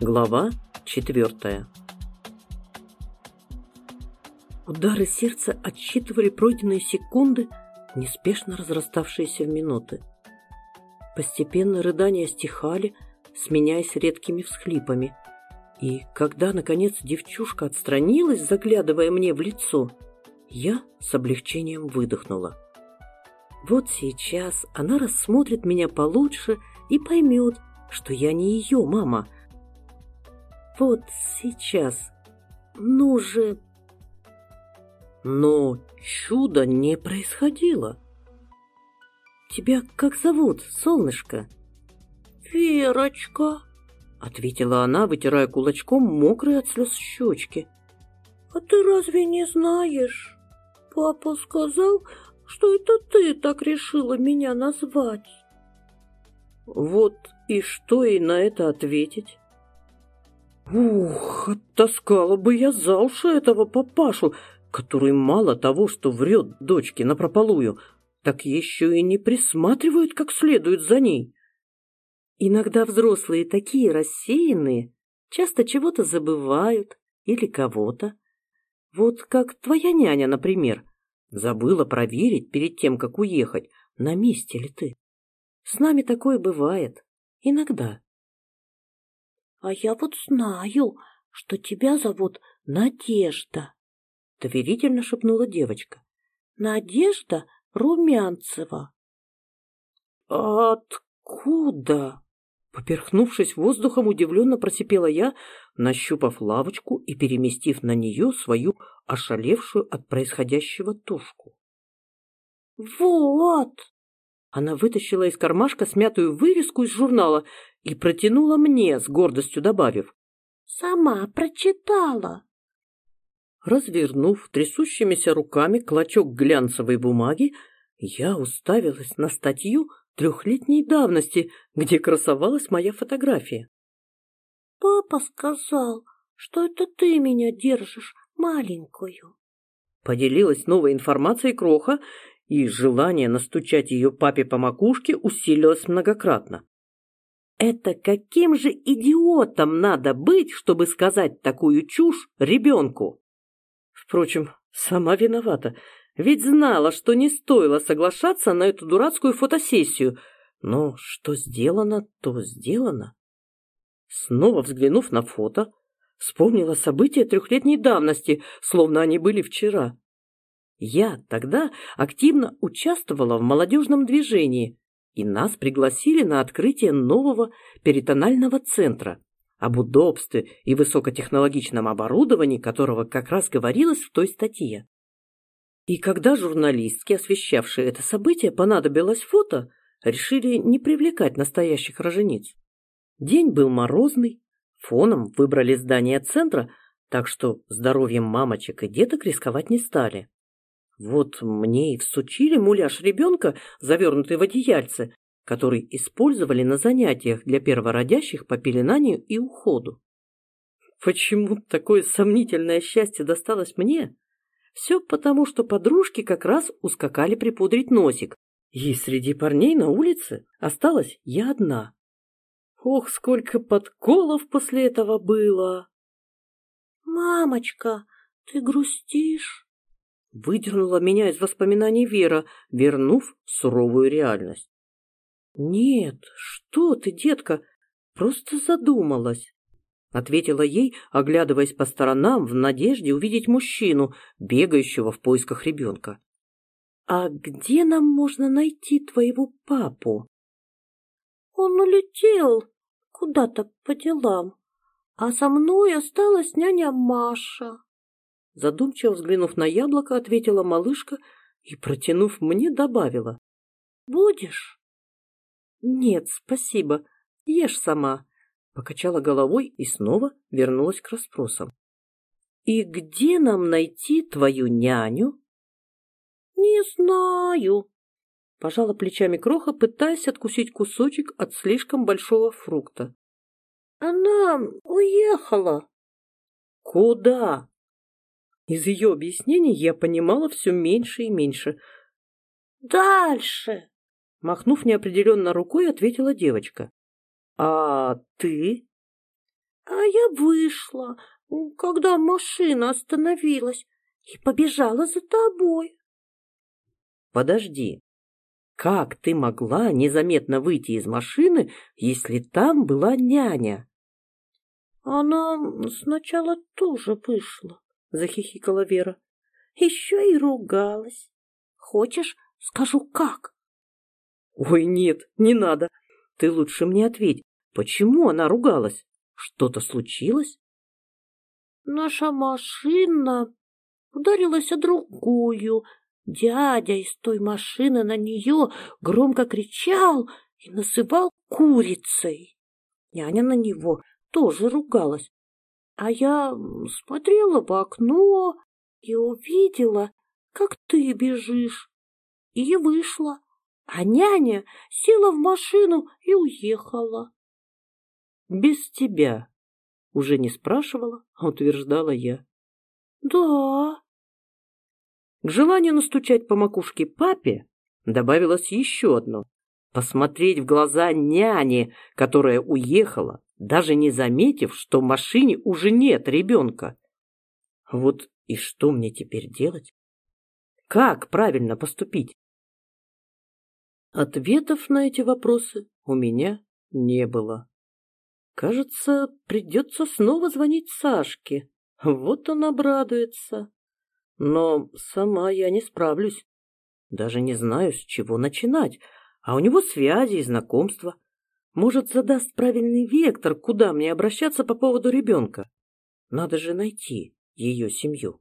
Глава четвертая Удары сердца отсчитывали пройденные секунды, неспешно разраставшиеся в минуты. Постепенно рыдания стихали, сменяясь редкими всхлипами. И когда, наконец, девчушка отстранилась, заглядывая мне в лицо, я с облегчением выдохнула. Вот сейчас она рассмотрит меня получше и поймет, что я не ее мама. Вот сейчас. Ну же... Но чудо не происходило. «Тебя как зовут, солнышко?» «Верочка», — ответила она, вытирая кулачком мокрые от слез щечки. «А ты разве не знаешь? Папа сказал, что это ты так решила меня назвать». Вот и что ей на это ответить? Ух, оттаскала бы я за уши этого папашу, который мало того, что врет дочке напропалую, так еще и не присматривают как следует за ней. Иногда взрослые такие рассеянные, часто чего-то забывают или кого-то. Вот как твоя няня, например, забыла проверить перед тем, как уехать, на месте ли ты. С нами такое бывает. Иногда. — А я вот знаю, что тебя зовут Надежда, — доверительно шепнула девочка. — Надежда Румянцева. «Откуда?» Поперхнувшись воздухом, удивленно просипела я, нащупав лавочку и переместив на нее свою ошалевшую от происходящего тушку. «Вот!» Она вытащила из кармашка смятую вырезку из журнала и протянула мне, с гордостью добавив. «Сама прочитала!» Развернув трясущимися руками клочок глянцевой бумаги, я уставилась на статью трехлетней давности, где красовалась моя фотография. «Папа сказал, что это ты меня держишь, маленькую». Поделилась новой информацией Кроха, и желание настучать ее папе по макушке усилилось многократно. Это каким же идиотом надо быть, чтобы сказать такую чушь ребенку? Впрочем, сама виновата, ведь знала, что не стоило соглашаться на эту дурацкую фотосессию. Но что сделано, то сделано. Снова взглянув на фото, вспомнила события трехлетней давности, словно они были вчера. Я тогда активно участвовала в молодежном движении, и нас пригласили на открытие нового перитонального центра, об удобстве и высокотехнологичном оборудовании которого как раз говорилось в той статье. И когда журналистки, освещавшие это событие, понадобилось фото, решили не привлекать настоящих рожениц. День был морозный, фоном выбрали здание центра, так что здоровьем мамочек и деток рисковать не стали. Вот мне и всучили муляж ребенка, завернутый в одеяльце, который использовали на занятиях для первородящих по пеленанию и уходу. Почему такое сомнительное счастье досталось мне? Все потому, что подружки как раз ускакали припудрить носик, и среди парней на улице осталась я одна. Ох, сколько подколов после этого было! «Мамочка, ты грустишь?» Выдернула меня из воспоминаний Вера, вернув суровую реальность. «Нет, что ты, детка, просто задумалась», — ответила ей, оглядываясь по сторонам в надежде увидеть мужчину, бегающего в поисках ребенка. «А где нам можно найти твоего папу?» «Он улетел куда-то по делам, а со мной осталась няня Маша». Задумчиво взглянув на яблоко, ответила малышка и, протянув мне, добавила. «Будешь?» «Нет, спасибо. Ешь сама», — покачала головой и снова вернулась к расспросам. «И где нам найти твою няню?» «Не знаю», — пожала плечами Кроха, пытаясь откусить кусочек от слишком большого фрукта. «Она уехала». «Куда?» Из ее объяснений я понимала все меньше и меньше. «Дальше!» Махнув неопределенно рукой, ответила девочка. «А ты?» А я вышла, когда машина остановилась, и побежала за тобой. Подожди, как ты могла незаметно выйти из машины, если там была няня? Она сначала тоже вышла, захихикала Вера. Еще и ругалась. Хочешь, скажу как? Ой, нет, не надо. Ты лучше мне ответь, почему она ругалась? Что-то случилось? Наша машина ударилась о другую. Дядя из той машины на нее громко кричал и насыпал курицей. Няня на него тоже ругалась. А я смотрела в окно и увидела, как ты бежишь. И вышла. А няня села в машину и уехала. Без тебя. Уже не спрашивала, а утверждала я. Да. К желанию настучать по макушке папе добавилось еще одно. Посмотреть в глаза няне, которая уехала, даже не заметив, что в машине уже нет ребенка. Вот и что мне теперь делать? Как правильно поступить? Ответов на эти вопросы у меня не было. Кажется, придется снова звонить Сашке. Вот он обрадуется. Но сама я не справлюсь. Даже не знаю, с чего начинать. А у него связи и знакомства. Может, задаст правильный вектор, куда мне обращаться по поводу ребенка. Надо же найти ее семью.